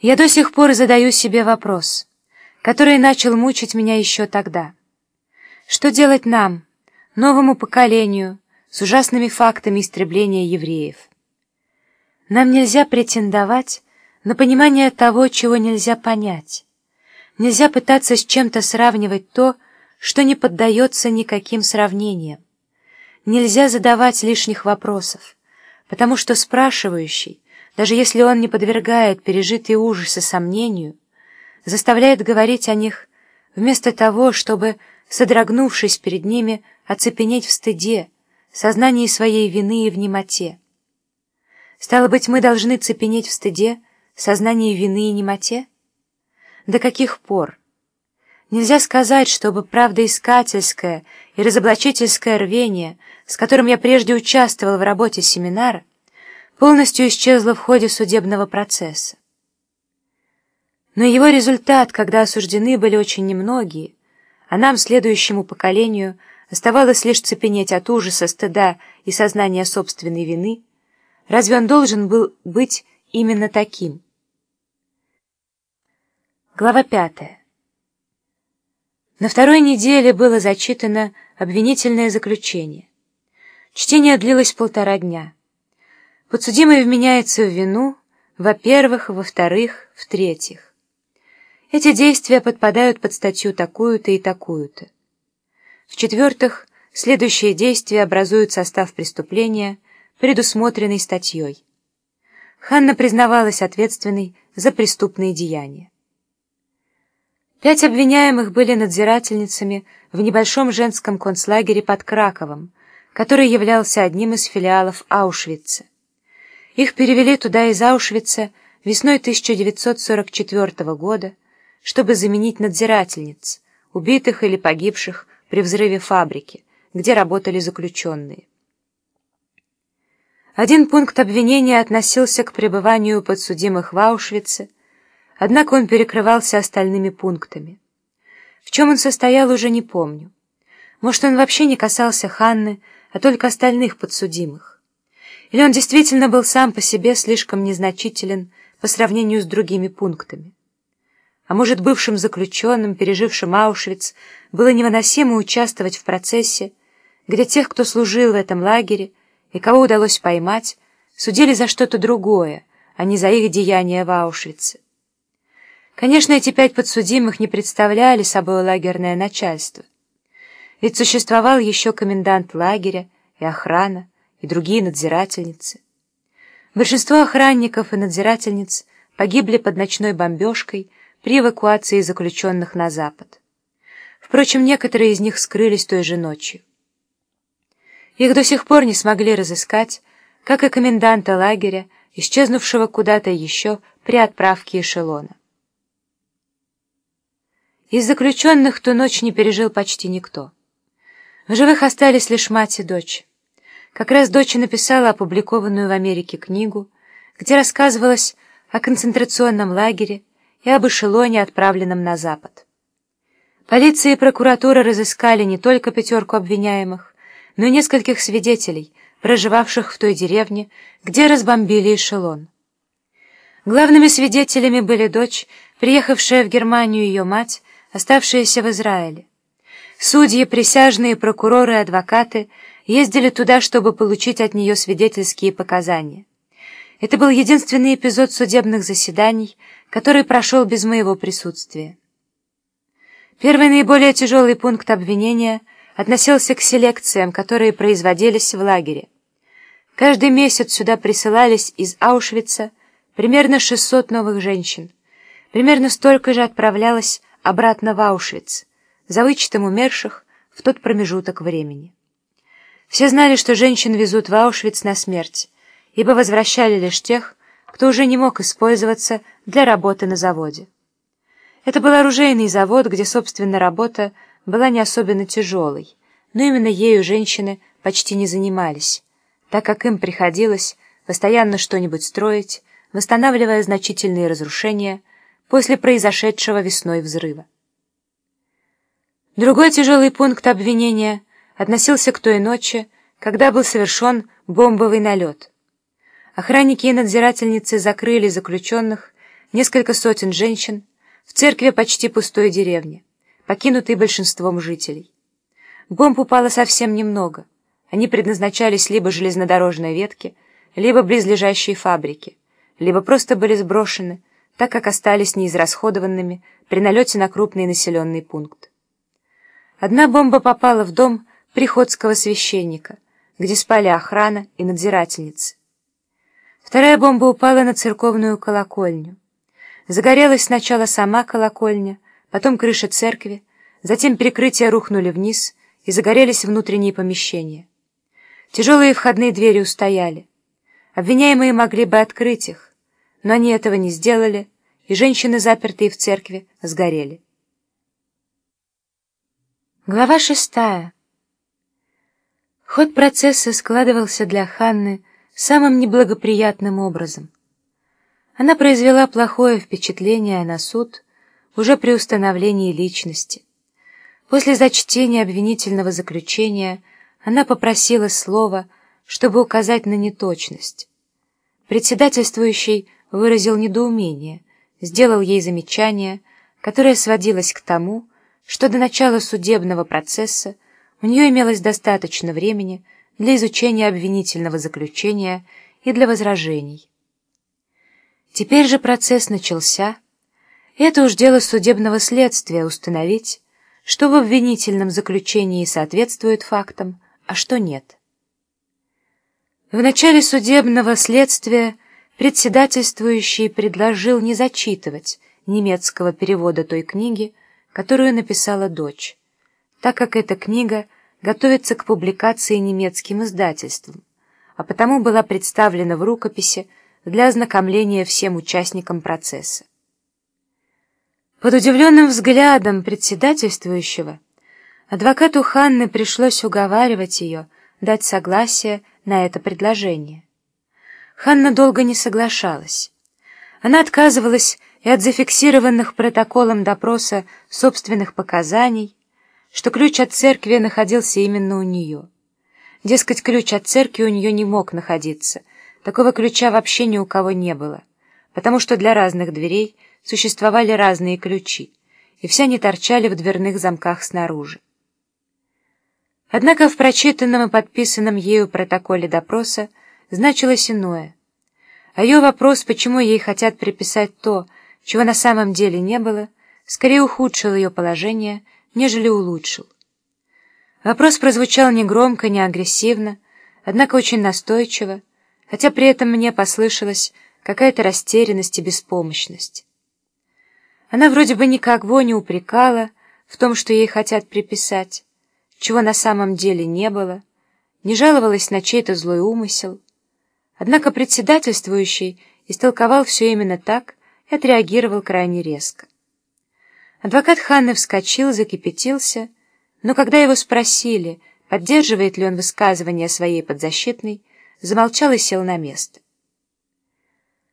Я до сих пор задаю себе вопрос, который начал мучить меня еще тогда. Что делать нам, новому поколению, с ужасными фактами истребления евреев? Нам нельзя претендовать на понимание того, чего нельзя понять. Нельзя пытаться с чем-то сравнивать то, что не поддается никаким сравнениям. Нельзя задавать лишних вопросов, потому что спрашивающий даже если он не подвергает пережитые ужасы сомнению, заставляет говорить о них вместо того, чтобы, содрогнувшись перед ними, оцепенеть в стыде, сознании своей вины и в немоте. Стало быть, мы должны цепенеть в стыде, сознании вины и немоте? До каких пор? Нельзя сказать, чтобы правдоискательское и разоблачительское рвение, с которым я прежде участвовал в работе семинара, полностью исчезла в ходе судебного процесса. Но его результат, когда осуждены были очень немногие, а нам, следующему поколению, оставалось лишь цепенеть от ужаса, стыда и сознания собственной вины, разве он должен был быть именно таким? Глава пятая. На второй неделе было зачитано обвинительное заключение. Чтение длилось полтора дня. Подсудимый вменяется в вину, во-первых, во-вторых, в-третьих. Эти действия подпадают под статью такую-то и такую-то. В-четвертых, следующие действия образуют состав преступления, предусмотренный статьей. Ханна признавалась ответственной за преступные деяния. Пять обвиняемых были надзирательницами в небольшом женском концлагере под Краковом, который являлся одним из филиалов Аушвица. Их перевели туда из Аушвица весной 1944 года, чтобы заменить надзирательниц, убитых или погибших при взрыве фабрики, где работали заключенные. Один пункт обвинения относился к пребыванию подсудимых в Аушвице, однако он перекрывался остальными пунктами. В чем он состоял, уже не помню. Может, он вообще не касался Ханны, а только остальных подсудимых. Или он действительно был сам по себе слишком незначителен по сравнению с другими пунктами? А может, бывшим заключенным, пережившим Аушвиц, было невыносимо участвовать в процессе, где тех, кто служил в этом лагере и кого удалось поймать, судили за что-то другое, а не за их деяния в Аушвице. Конечно, эти пять подсудимых не представляли собой лагерное начальство. Ведь существовал еще комендант лагеря и охрана, и другие надзирательницы. Большинство охранников и надзирательниц погибли под ночной бомбежкой при эвакуации заключенных на запад. Впрочем, некоторые из них скрылись той же ночью. Их до сих пор не смогли разыскать, как и коменданта лагеря, исчезнувшего куда-то еще при отправке эшелона. Из заключенных ту ночь не пережил почти никто. В живых остались лишь мать и дочь. Как раз дочь написала опубликованную в Америке книгу, где рассказывалось о концентрационном лагере и об эшелоне, отправленном на Запад. Полиция и прокуратура разыскали не только пятерку обвиняемых, но и нескольких свидетелей, проживавших в той деревне, где разбомбили эшелон. Главными свидетелями были дочь, приехавшая в Германию ее мать, оставшаяся в Израиле. Судьи, присяжные, прокуроры и адвокаты ездили туда, чтобы получить от нее свидетельские показания. Это был единственный эпизод судебных заседаний, который прошел без моего присутствия. Первый наиболее тяжелый пункт обвинения относился к селекциям, которые производились в лагере. Каждый месяц сюда присылались из Аушвица примерно 600 новых женщин. Примерно столько же отправлялось обратно в Аушвиц, за вычетом умерших в тот промежуток времени. Все знали, что женщин везут в Аушвиц на смерть, ибо возвращали лишь тех, кто уже не мог использоваться для работы на заводе. Это был оружейный завод, где, собственно, работа была не особенно тяжелой, но именно ею женщины почти не занимались, так как им приходилось постоянно что-нибудь строить, восстанавливая значительные разрушения после произошедшего весной взрыва. Другой тяжелый пункт обвинения относился к той ночи, когда был совершен бомбовый налет. Охранники и надзирательницы закрыли заключенных несколько сотен женщин, в церкви почти пустой деревни, покинутой большинством жителей. Бомб упало совсем немного. Они предназначались либо железнодорожной ветке, либо близлежащие фабрики, либо просто были сброшены, так как остались неизрасходованными при налете на крупный населенный пункт. Одна бомба попала в дом приходского священника, где спали охрана и надзирательницы. Вторая бомба упала на церковную колокольню. Загорелась сначала сама колокольня, потом крыша церкви, затем перекрытия рухнули вниз и загорелись внутренние помещения. Тяжелые входные двери устояли. Обвиняемые могли бы открыть их, но они этого не сделали, и женщины, запертые в церкви, сгорели. Глава шестая. Ход процесса складывался для Ханны самым неблагоприятным образом. Она произвела плохое впечатление на суд уже при установлении личности. После зачтения обвинительного заключения она попросила слова, чтобы указать на неточность. Председательствующий выразил недоумение, сделал ей замечание, которое сводилось к тому, что до начала судебного процесса у нее имелось достаточно времени для изучения обвинительного заключения и для возражений. Теперь же процесс начался, и это уж дело судебного следствия установить, что в обвинительном заключении соответствует фактам, а что нет. В начале судебного следствия председательствующий предложил не зачитывать немецкого перевода той книги, которую написала дочь, так как эта книга — готовится к публикации немецким издательством, а потому была представлена в рукописи для ознакомления всем участникам процесса. Под удивленным взглядом председательствующего адвокату Ханны пришлось уговаривать ее дать согласие на это предложение. Ханна долго не соглашалась. Она отказывалась и от зафиксированных протоколом допроса собственных показаний, что ключ от церкви находился именно у нее. Дескать, ключ от церкви у нее не мог находиться. Такого ключа вообще ни у кого не было, потому что для разных дверей существовали разные ключи, и все они торчали в дверных замках снаружи. Однако в прочитанном и подписанном ею протоколе допроса значилось иное. А ее вопрос, почему ей хотят приписать то, чего на самом деле не было, скорее ухудшил ее положение — нежели улучшил. Вопрос прозвучал не громко, не агрессивно, однако очень настойчиво, хотя при этом мне послышалась какая-то растерянность и беспомощность. Она вроде бы никого не упрекала в том, что ей хотят приписать, чего на самом деле не было, не жаловалась на чей-то злой умысел. Однако председательствующий истолковал все именно так отреагировал крайне резко. Адвокат Ханны вскочил, закипятился, но когда его спросили, поддерживает ли он высказывание своей подзащитной, замолчал и сел на место.